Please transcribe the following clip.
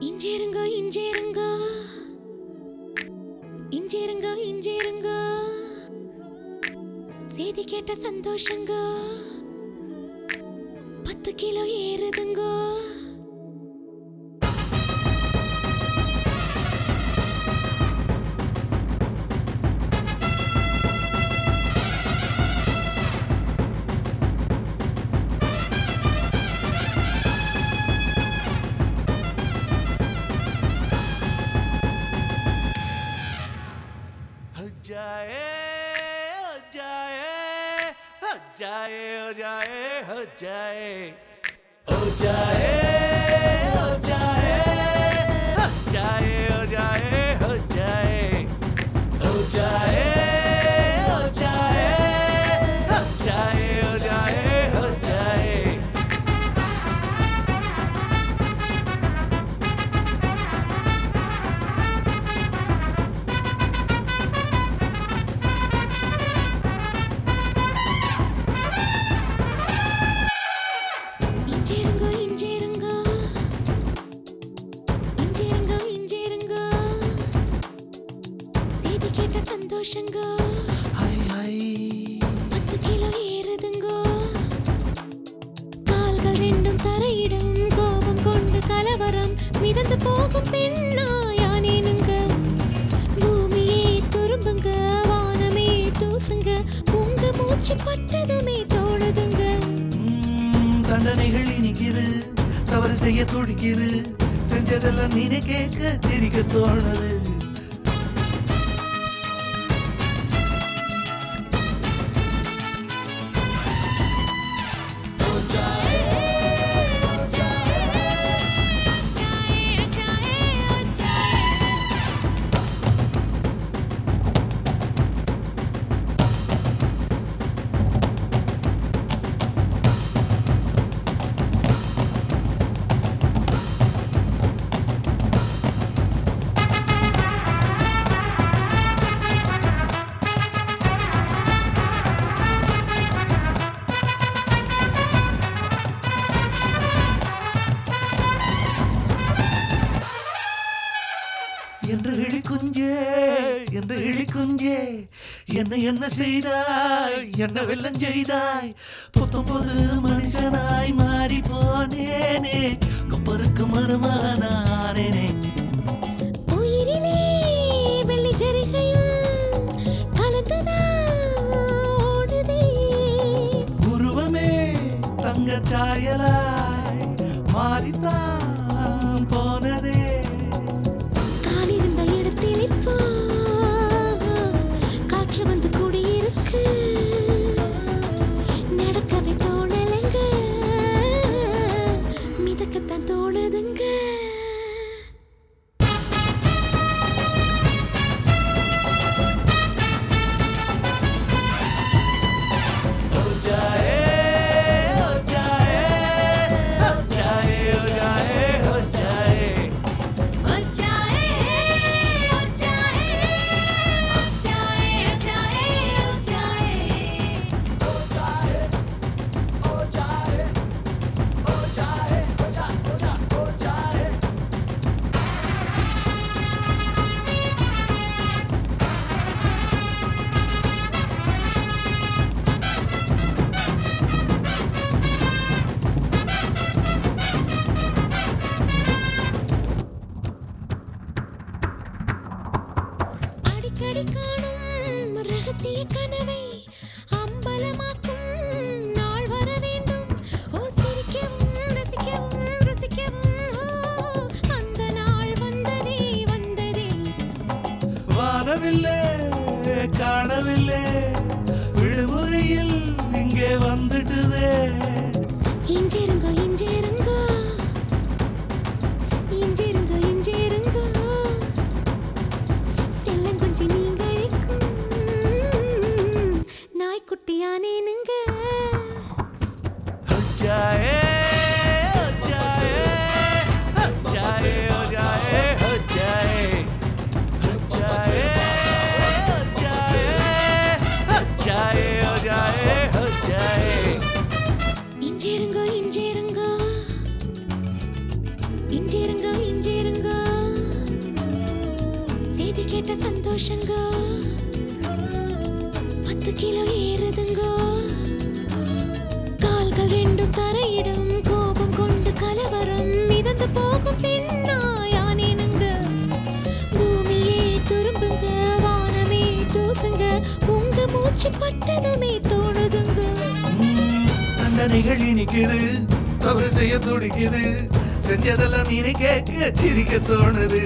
இஞ்சேருங்க இஞ்சேருங்க. இஞ்சேருங்க இஞ்சேருங்க. செய்தி கேட்ட சந்தோஷங்க. பத்து கிலோ ஏறுதுங்க. जाए जाए जाए जाए जाए। हो जाए। பத்து கிலோ ஏறுதுங்க. கால்கள் ரெண்டும் தரையிடும். கோபம் கொண்டு கலவரம் மிதந்து போகும் பெண்ணா யானேனுங்க பூமியே துரும்புங்க வானமே தூசுங்க. உங்க மூச்சு பட்டதுமே தோணுதுங்க. ம், தண்டனைகள் இனிக்குது தவறு செய்ய துடிக்குது. செஞ்சதெல்லாம் நீனே கேட்க சிரிக்க தோணுது. என்று இழி குஞ்சே என்று இழி குஞ்சே என்ன என்ன செய்தாய் என்ன வெள்ளம் செய்தாய்? புத்தம்போது மனுஷனாய் மாறி போனேனே கொப்பருக்கு மருமானானேனே உயிரிலே வெள்ளி ஓடுதே. உருவமே தங்க சாயலாய் மாறித்தான் போனதே. ரகசிய கனவை அம்பலமாக்கும் நாள் வர வேண்டும். ஓ சிரிக்கவும் ரசிக்கவும் ருசிக்கவும். அந்த நாள் வந்ததே வந்ததே. வானவில்லை காணவில்லை விடுமுறையில் இங்கே வந்துட்டுதே. இஞ்சிருங்க இஞ்சிருங்க. சந்தோஷங்க பத்து கிலோ ஏறுதுங்கோ. கால்கள் ரெண்டும் தரையிடும் கோபம் கொண்டு கலவரம் மிதந்து போகும் பெண்ணா யானேனுங்க பூமியே துரும்புங்க வானமே தூசுங்க உங்க மூச்சு பட்டதுமே தோணுதுங்க. அந்த நிகழ்ச்சி இனிக்குது தவறு செய்ய துடிக்குது செஞ்சதெல்லாம் நீ கேட்க சிரிக்க தோணுது.